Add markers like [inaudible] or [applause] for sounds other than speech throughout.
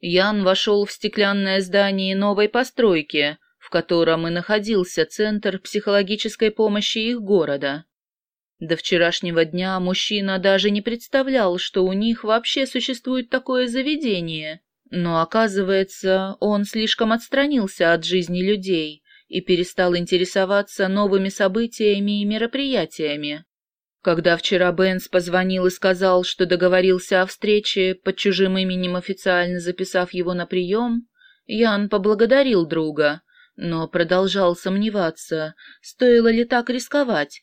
Ян вошел в стеклянное здание новой постройки, в котором и находился Центр психологической помощи их города. До вчерашнего дня мужчина даже не представлял, что у них вообще существует такое заведение, но, оказывается, он слишком отстранился от жизни людей и перестал интересоваться новыми событиями и мероприятиями. Когда вчера Бенс позвонил и сказал, что договорился о встрече, под чужим именем официально записав его на прием, Ян поблагодарил друга, но продолжал сомневаться, стоило ли так рисковать.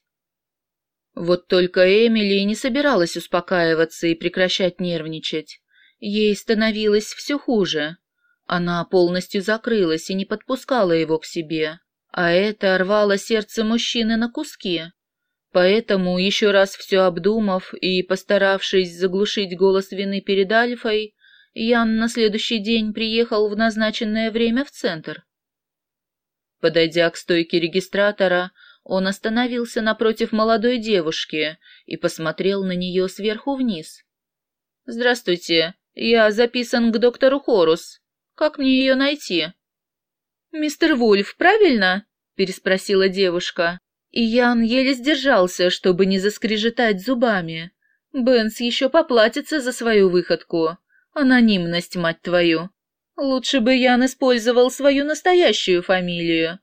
Вот только Эмили не собиралась успокаиваться и прекращать нервничать. Ей становилось все хуже. Она полностью закрылась и не подпускала его к себе, а это рвало сердце мужчины на куски. Поэтому, еще раз все обдумав и постаравшись заглушить голос вины перед Альфой, Ян на следующий день приехал в назначенное время в центр. Подойдя к стойке регистратора, он остановился напротив молодой девушки и посмотрел на нее сверху вниз. «Здравствуйте, я записан к доктору Хорус. Как мне ее найти?» «Мистер Вульф, правильно?» — переспросила девушка. И Ян еле сдержался, чтобы не заскрежетать зубами. Бенс еще поплатится за свою выходку. Анонимность, мать твою. Лучше бы Ян использовал свою настоящую фамилию.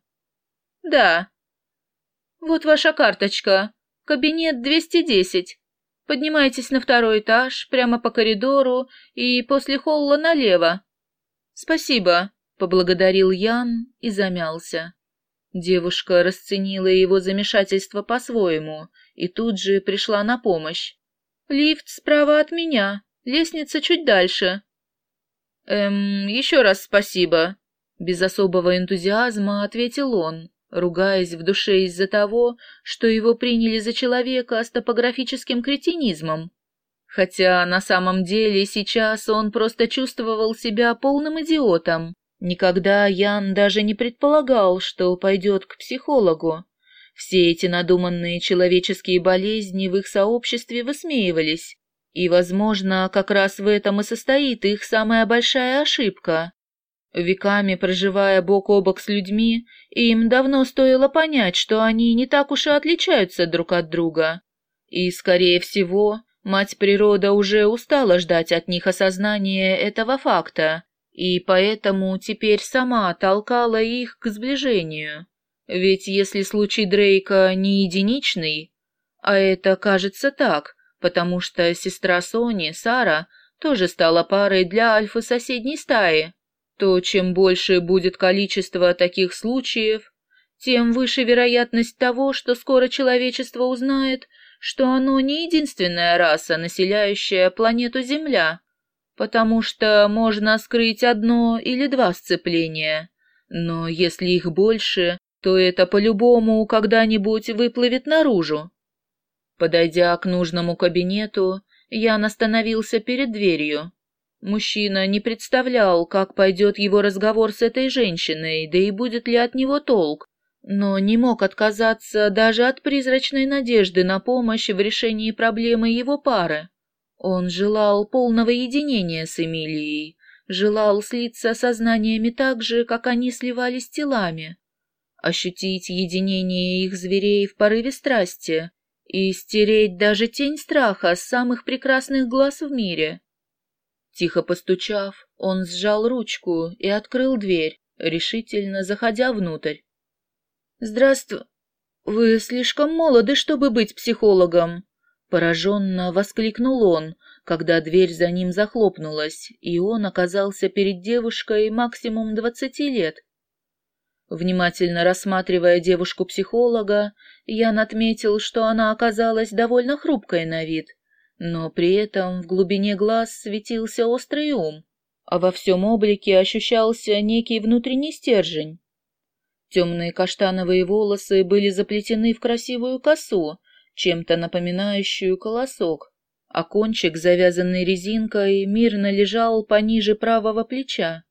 Да. Вот ваша карточка. Кабинет 210. Поднимайтесь на второй этаж, прямо по коридору и после холла налево. Спасибо, поблагодарил Ян и замялся. Девушка расценила его замешательство по-своему и тут же пришла на помощь. «Лифт справа от меня, лестница чуть дальше». «Эм, еще раз спасибо», — без особого энтузиазма ответил он ругаясь в душе из-за того, что его приняли за человека с топографическим кретинизмом. Хотя на самом деле сейчас он просто чувствовал себя полным идиотом. Никогда Ян даже не предполагал, что пойдет к психологу. Все эти надуманные человеческие болезни в их сообществе высмеивались. И, возможно, как раз в этом и состоит их самая большая ошибка. Веками проживая бок о бок с людьми, им давно стоило понять, что они не так уж и отличаются друг от друга. И, скорее всего, мать природа уже устала ждать от них осознания этого факта, и поэтому теперь сама толкала их к сближению. Ведь если случай Дрейка не единичный, а это кажется так, потому что сестра Сони, Сара, тоже стала парой для альфы соседней стаи, то чем больше будет количество таких случаев, тем выше вероятность того, что скоро человечество узнает, что оно не единственная раса, населяющая планету Земля, потому что можно скрыть одно или два сцепления, но если их больше, то это по-любому когда-нибудь выплывет наружу. Подойдя к нужному кабинету, Ян остановился перед дверью. Мужчина не представлял, как пойдет его разговор с этой женщиной, да и будет ли от него толк, но не мог отказаться даже от призрачной надежды на помощь в решении проблемы его пары. Он желал полного единения с Эмилией, желал слиться сознаниями так же, как они сливались телами, ощутить единение их зверей в порыве страсти и стереть даже тень страха с самых прекрасных глаз в мире. Тихо постучав, он сжал ручку и открыл дверь, решительно заходя внутрь. «Здравствуй. Вы слишком молоды, чтобы быть психологом!» Пораженно воскликнул он, когда дверь за ним захлопнулась, и он оказался перед девушкой максимум двадцати лет. Внимательно рассматривая девушку-психолога, Ян отметил, что она оказалась довольно хрупкой на вид — но при этом в глубине глаз светился острый ум, а во всем облике ощущался некий внутренний стержень. Темные каштановые волосы были заплетены в красивую косу, чем-то напоминающую колосок, а кончик, завязанный резинкой, мирно лежал пониже правого плеча.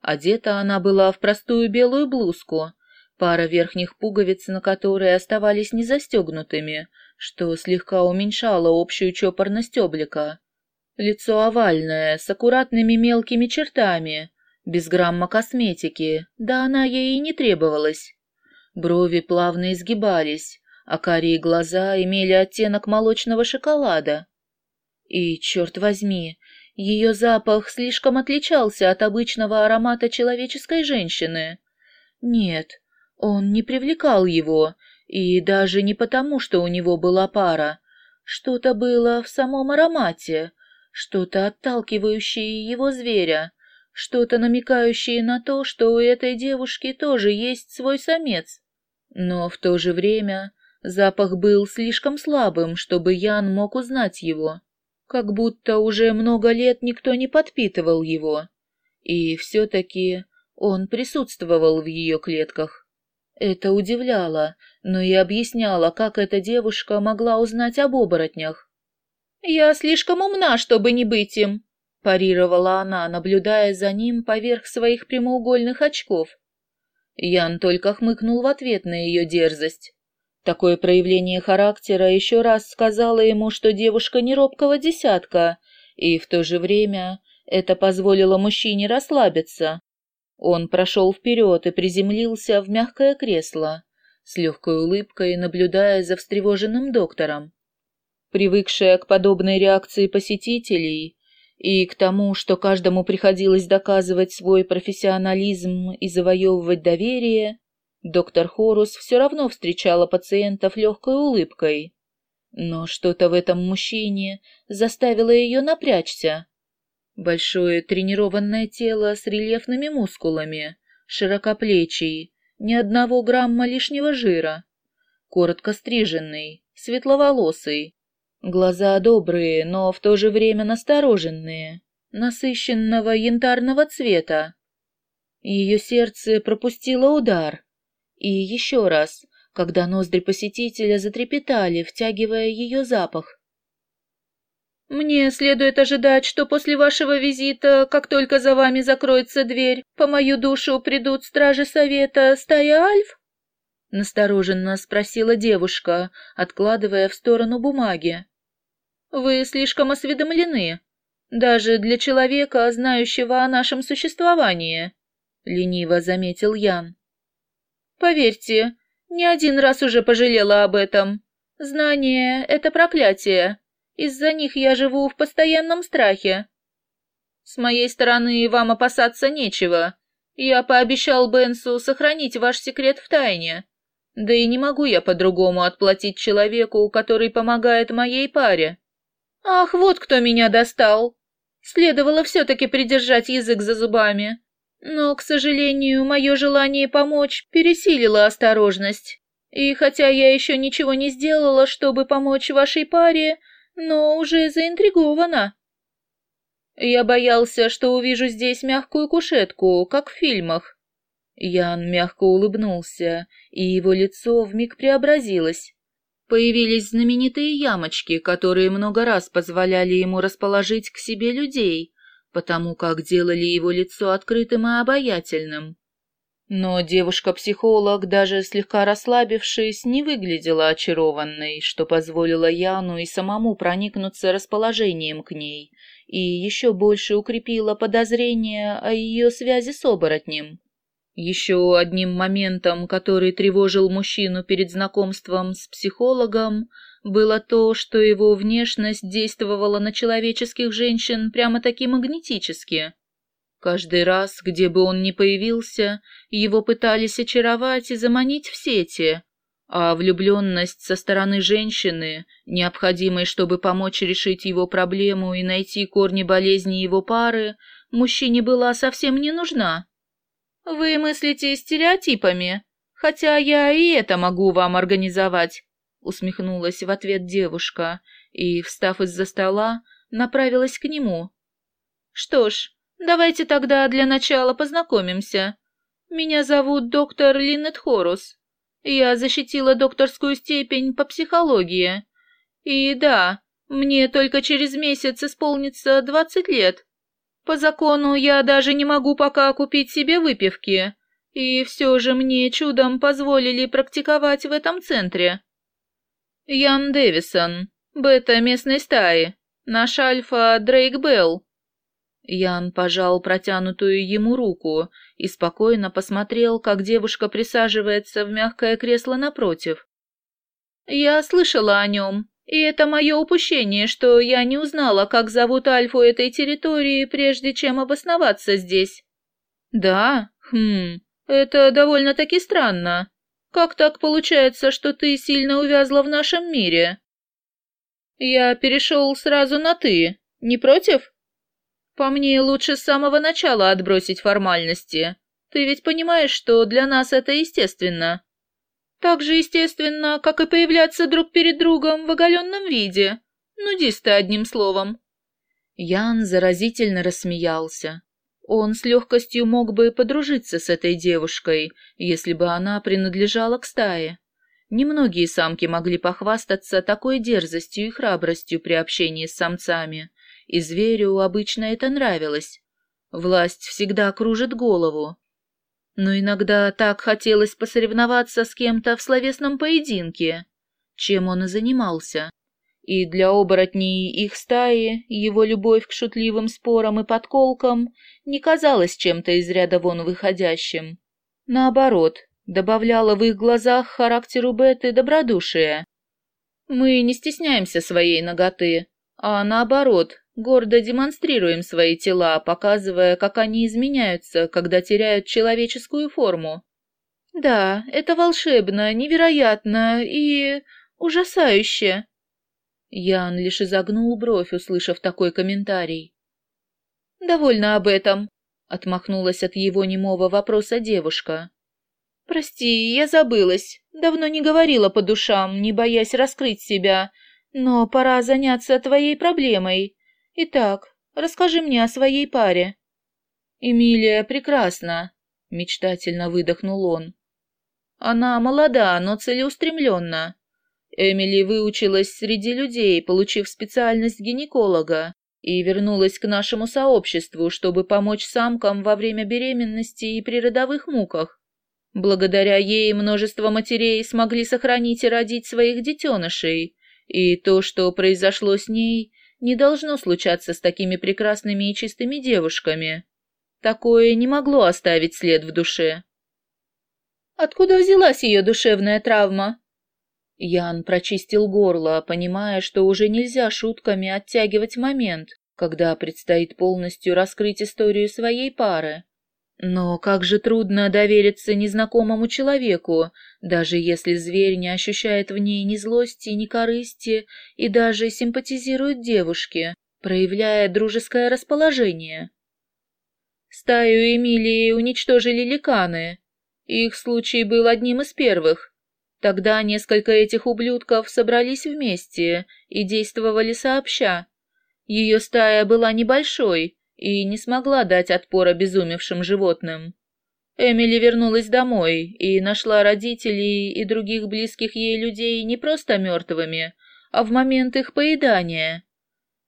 Одета она была в простую белую блузку, пара верхних пуговиц на которой оставались незастегнутыми, что слегка уменьшало общую чопорность облика. Лицо овальное, с аккуратными мелкими чертами, без грамма косметики, да она ей и не требовалась. Брови плавно изгибались, а карие глаза имели оттенок молочного шоколада. И, черт возьми, ее запах слишком отличался от обычного аромата человеческой женщины. Нет, он не привлекал его, и даже не потому, что у него была пара. Что-то было в самом аромате, что-то отталкивающее его зверя, что-то намекающее на то, что у этой девушки тоже есть свой самец. Но в то же время запах был слишком слабым, чтобы Ян мог узнать его. Как будто уже много лет никто не подпитывал его. И все-таки он присутствовал в ее клетках. Это удивляло, но и объясняло, как эта девушка могла узнать об оборотнях. «Я слишком умна, чтобы не быть им», – парировала она, наблюдая за ним поверх своих прямоугольных очков. Ян только хмыкнул в ответ на ее дерзость. Такое проявление характера еще раз сказала ему, что девушка не робкого десятка, и в то же время это позволило мужчине расслабиться. Он прошел вперед и приземлился в мягкое кресло, с легкой улыбкой наблюдая за встревоженным доктором. Привыкшая к подобной реакции посетителей и к тому, что каждому приходилось доказывать свой профессионализм и завоевывать доверие, Доктор Хорус все равно встречала пациентов легкой улыбкой. Но что-то в этом мужчине заставило ее напрячься. Большое тренированное тело с рельефными мускулами, широкоплечий, ни одного грамма лишнего жира, коротко стриженный, светловолосый, глаза добрые, но в то же время настороженные, насыщенного янтарного цвета. Ее сердце пропустило удар, и еще раз, когда ноздри посетителя затрепетали, втягивая ее запах. «Мне следует ожидать, что после вашего визита, как только за вами закроется дверь, по мою душу придут стражи совета стая Альф?» Настороженно спросила девушка, откладывая в сторону бумаги. «Вы слишком осведомлены, даже для человека, знающего о нашем существовании», — лениво заметил Ян. Поверьте, не один раз уже пожалела об этом. Знание — это проклятие. Из-за них я живу в постоянном страхе. С моей стороны вам опасаться нечего. Я пообещал Бенсу сохранить ваш секрет в тайне. Да и не могу я по-другому отплатить человеку, который помогает моей паре. Ах, вот кто меня достал. Следовало все-таки придержать язык за зубами. Но, к сожалению, мое желание помочь пересилило осторожность. И хотя я еще ничего не сделала, чтобы помочь вашей паре, но уже заинтригована. Я боялся, что увижу здесь мягкую кушетку, как в фильмах. Ян мягко улыбнулся, и его лицо вмиг преобразилось. Появились знаменитые ямочки, которые много раз позволяли ему расположить к себе людей, потому как делали его лицо открытым и обаятельным. Но девушка-психолог, даже слегка расслабившись, не выглядела очарованной, что позволило Яну и самому проникнуться расположением к ней и еще больше укрепило подозрение о ее связи с оборотнем. Еще одним моментом, который тревожил мужчину перед знакомством с психологом, было то, что его внешность действовала на человеческих женщин прямо-таки магнетически. Каждый раз, где бы он ни появился, его пытались очаровать и заманить в сети, а влюбленность со стороны женщины, необходимой, чтобы помочь решить его проблему и найти корни болезни его пары, мужчине была совсем не нужна. «Вы мыслите стереотипами, хотя я и это могу вам организовать усмехнулась в ответ девушка и, встав из-за стола, направилась к нему. Что ж, давайте тогда для начала познакомимся. Меня зовут доктор Линнет Хорус. Я защитила докторскую степень по психологии. И да, мне только через месяц исполнится двадцать лет. По закону я даже не могу пока купить себе выпивки, и все же мне чудом позволили практиковать в этом центре. Ян Дэвисон, бета местной стаи. Наш Альфа Дрейк Белл». Ян пожал протянутую ему руку и спокойно посмотрел, как девушка присаживается в мягкое кресло напротив. «Я слышала о нем, и это мое упущение, что я не узнала, как зовут Альфу этой территории, прежде чем обосноваться здесь». «Да? Хм, это довольно-таки странно. Как так получается, что ты сильно увязла в нашем мире?» «Я перешел сразу на «ты». Не против?» По мне, лучше с самого начала отбросить формальности. Ты ведь понимаешь, что для нас это естественно. Так же естественно, как и появляться друг перед другом в оголенном виде. Нудисты, одним словом. Ян заразительно рассмеялся. Он с легкостью мог бы подружиться с этой девушкой, если бы она принадлежала к стае. Немногие самки могли похвастаться такой дерзостью и храбростью при общении с самцами, и зверю обычно это нравилось. Власть всегда кружит голову. Но иногда так хотелось посоревноваться с кем-то в словесном поединке, чем он и занимался. И для оборотней их стаи его любовь к шутливым спорам и подколкам не казалась чем-то из ряда вон выходящим. Наоборот, добавляла в их глазах характеру Беты добродушие. Мы не стесняемся своей ноготы, а наоборот, гордо демонстрируем свои тела, показывая, как они изменяются, когда теряют человеческую форму. Да, это волшебно, невероятно и... ужасающе. Ян лишь изогнул бровь, услышав такой комментарий. «Довольно об этом», — отмахнулась от его немого вопроса девушка. «Прости, я забылась. Давно не говорила по душам, не боясь раскрыть себя. Но пора заняться твоей проблемой. Итак, расскажи мне о своей паре». «Эмилия прекрасна», — мечтательно выдохнул он. «Она молода, но целеустремленна. Эмили выучилась среди людей, получив специальность гинеколога, и вернулась к нашему сообществу, чтобы помочь самкам во время беременности и при родовых муках. Благодаря ей множество матерей смогли сохранить и родить своих детенышей, и то, что произошло с ней, не должно случаться с такими прекрасными и чистыми девушками. Такое не могло оставить след в душе. Откуда взялась ее душевная травма? Ян прочистил горло, понимая, что уже нельзя шутками оттягивать момент, когда предстоит полностью раскрыть историю своей пары. Но как же трудно довериться незнакомому человеку, даже если зверь не ощущает в ней ни злости, ни корысти и даже симпатизирует девушке, проявляя дружеское расположение. Стаю Эмилии уничтожили ликаны. Их случай был одним из первых. Тогда несколько этих ублюдков собрались вместе и действовали сообща. Ее стая была небольшой, и не смогла дать отпор обезумевшим животным. Эмили вернулась домой и нашла родителей и других близких ей людей не просто мертвыми, а в момент их поедания.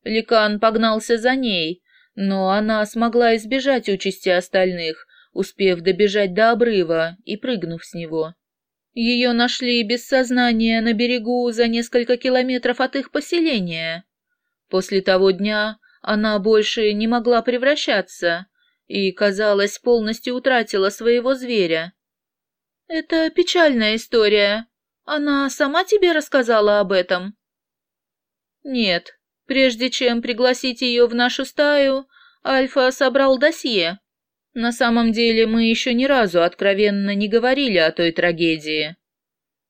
Ликан погнался за ней, но она смогла избежать участи остальных, успев добежать до обрыва и прыгнув с него. Ее нашли без сознания на берегу за несколько километров от их поселения. После того дня она больше не могла превращаться и, казалось, полностью утратила своего зверя. «Это печальная история. Она сама тебе рассказала об этом?» «Нет. Прежде чем пригласить ее в нашу стаю, Альфа собрал досье. На самом деле мы еще ни разу откровенно не говорили о той трагедии».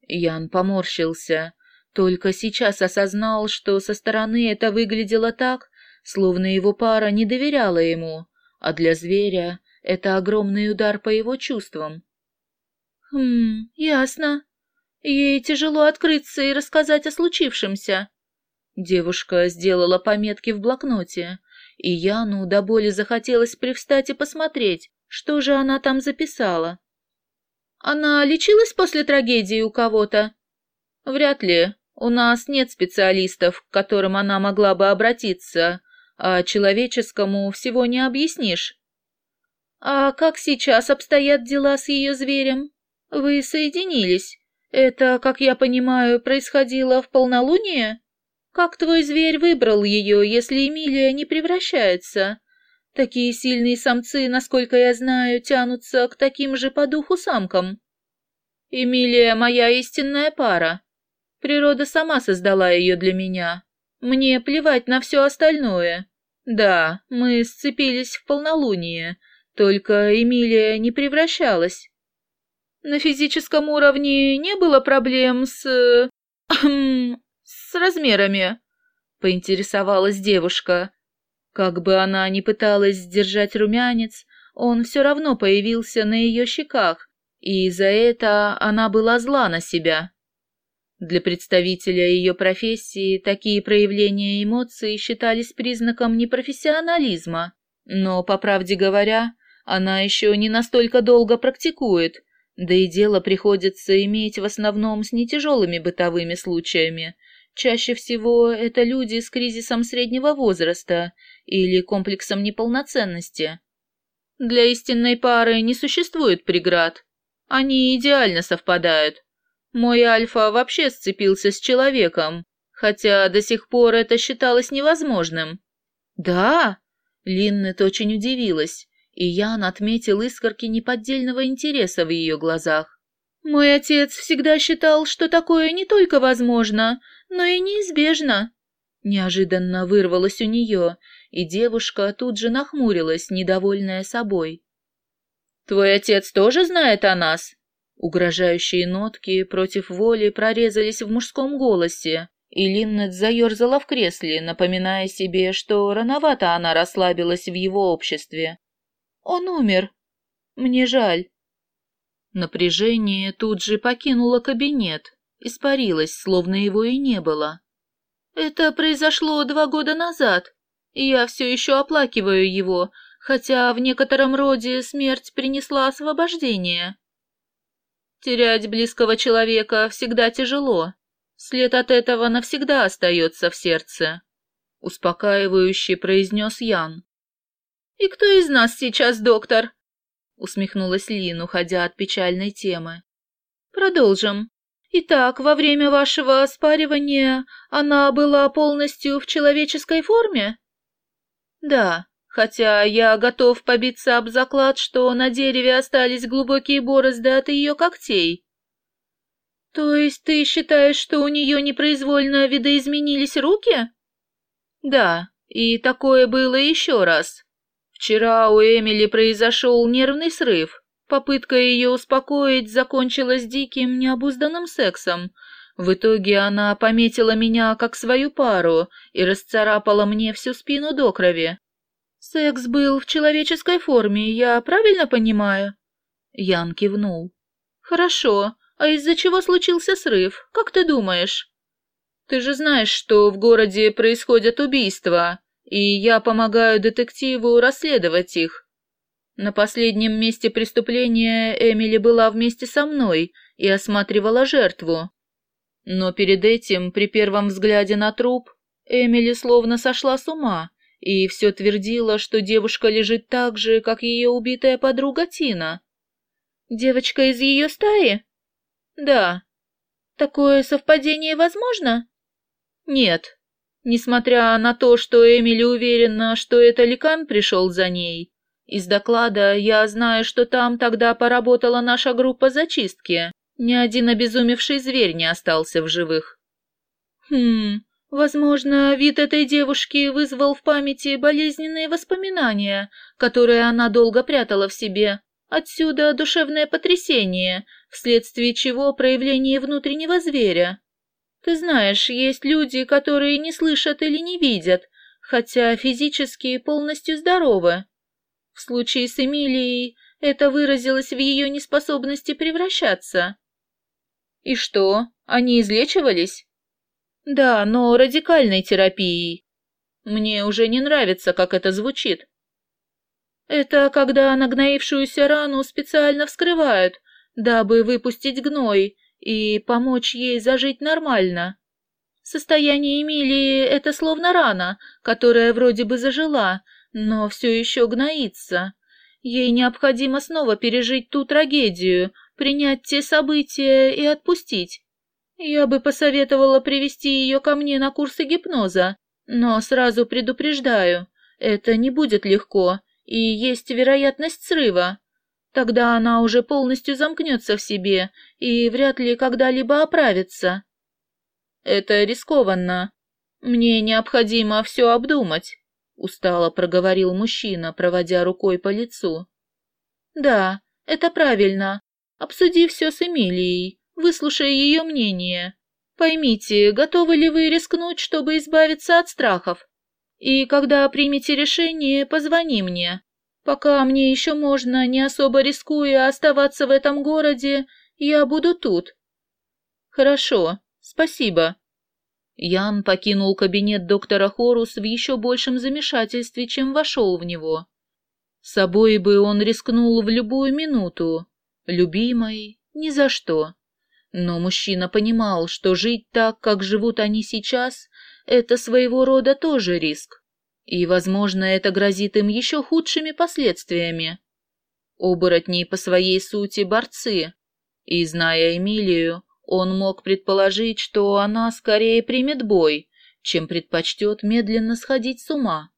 Ян поморщился. Только сейчас осознал, что со стороны это выглядело так, словно его пара не доверяла ему, а для зверя это огромный удар по его чувствам. «Хм, ясно. Ей тяжело открыться и рассказать о случившемся». Девушка сделала пометки в блокноте, и Яну до боли захотелось привстать и посмотреть, что же она там записала. «Она лечилась после трагедии у кого-то?» «Вряд ли. У нас нет специалистов, к которым она могла бы обратиться, а человеческому всего не объяснишь. А как сейчас обстоят дела с ее зверем? Вы соединились. Это, как я понимаю, происходило в полнолуние? Как твой зверь выбрал ее, если Эмилия не превращается? Такие сильные самцы, насколько я знаю, тянутся к таким же по духу самкам. Эмилия моя истинная пара. Природа сама создала ее для меня. Мне плевать на все остальное. Да, мы сцепились в полнолуние, только Эмилия не превращалась. На физическом уровне не было проблем с... [clears throat] с размерами, поинтересовалась девушка. Как бы она ни пыталась сдержать румянец, он все равно появился на ее щеках, и за это она была зла на себя. Для представителя ее профессии такие проявления эмоций считались признаком непрофессионализма, но, по правде говоря, она еще не настолько долго практикует, да и дело приходится иметь в основном с нетяжелыми бытовыми случаями. Чаще всего это люди с кризисом среднего возраста или комплексом неполноценности. Для истинной пары не существует преград. Они идеально совпадают. Мой Альфа вообще сцепился с человеком, хотя до сих пор это считалось невозможным. Да, Линнет очень удивилась, и Ян отметил искорки неподдельного интереса в ее глазах. Мой отец всегда считал, что такое не только возможно, но и неизбежно. Неожиданно вырвалось у нее, и девушка тут же нахмурилась, недовольная собой. «Твой отец тоже знает о нас?» Угрожающие нотки против воли прорезались в мужском голосе, и Линнет заерзала в кресле, напоминая себе, что рановато она расслабилась в его обществе. «Он умер. Мне жаль». Напряжение тут же покинуло кабинет, испарилось, словно его и не было. «Это произошло два года назад, и я все еще оплакиваю его, хотя в некотором роде смерть принесла освобождение. Терять близкого человека всегда тяжело, след от этого навсегда остается в сердце», — успокаивающе произнес Ян. «И кто из нас сейчас доктор?» — усмехнулась Лин, уходя от печальной темы. «Продолжим. Итак, во время вашего спаривания она была полностью в человеческой форме?» «Да, хотя я готов побиться об заклад, что на дереве остались глубокие борозды от ее когтей». «То есть ты считаешь, что у нее непроизвольно видоизменились руки?» «Да, и такое было еще раз. Вчера у Эмили произошел нервный срыв, Попытка ее успокоить закончилась диким, необузданным сексом. В итоге она пометила меня как свою пару и расцарапала мне всю спину до крови. «Секс был в человеческой форме, я правильно понимаю?» Ян кивнул. «Хорошо. А из-за чего случился срыв? Как ты думаешь?» «Ты же знаешь, что в городе происходят убийства, и я помогаю детективу расследовать их. На последнем месте преступления Эмили была вместе со мной и осматривала жертву. Но перед этим, при первом взгляде на труп, Эмили словно сошла с ума и все твердила, что девушка лежит так же, как ее убитая подруга Тина. «Девочка из ее стаи?» «Да». «Такое совпадение возможно?» «Нет. Несмотря на то, что Эмили уверена, что это Ликан пришел за ней, из доклада я знаю, что там тогда поработала наша группа зачистки. Ни один обезумевший зверь не остался в живых. Хм, возможно, вид этой девушки вызвал в памяти болезненные воспоминания, которые она долго прятала в себе. Отсюда душевное потрясение, вследствие чего проявление внутреннего зверя. Ты знаешь, есть люди, которые не слышат или не видят, хотя физически полностью здоровы. В случае с Эмилией это выразилось в ее неспособности превращаться. И что, они излечивались? Да, но радикальной терапией. Мне уже не нравится, как это звучит. Это когда нагноившуюся рану специально вскрывают, дабы выпустить гной и помочь ей зажить нормально. Состояние Эмилии — это словно рана, которая вроде бы зажила, но все еще гноится. Ей необходимо снова пережить ту трагедию, принять те события и отпустить. Я бы посоветовала привести ее ко мне на курсы гипноза, но сразу предупреждаю, это не будет легко, и есть вероятность срыва. Тогда она уже полностью замкнется в себе и вряд ли когда-либо оправится. Это рискованно. Мне необходимо все обдумать, устало проговорил мужчина, проводя рукой по лицу. Да, это правильно. Обсуди все с Эмилией, выслушай ее мнение. Поймите, готовы ли вы рискнуть, чтобы избавиться от страхов? И когда примете решение, позвони мне. Пока мне еще можно, не особо рискуя оставаться в этом городе, я буду тут. Хорошо, спасибо. Ян покинул кабинет доктора Хорус в еще большем замешательстве, чем вошел в него. С собой бы он рискнул в любую минуту. Любимой — ни за что. Но мужчина понимал, что жить так, как живут они сейчас, это своего рода тоже риск. И, возможно, это грозит им еще худшими последствиями. Оборотни по своей сути борцы, и, зная Эмилию, он мог предположить, что она скорее примет бой, чем предпочтет медленно сходить с ума.